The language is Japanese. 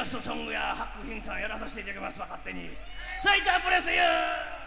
ラストソングやハックンさんやらさせていただきます。わ勝手に。サイタープレスユー。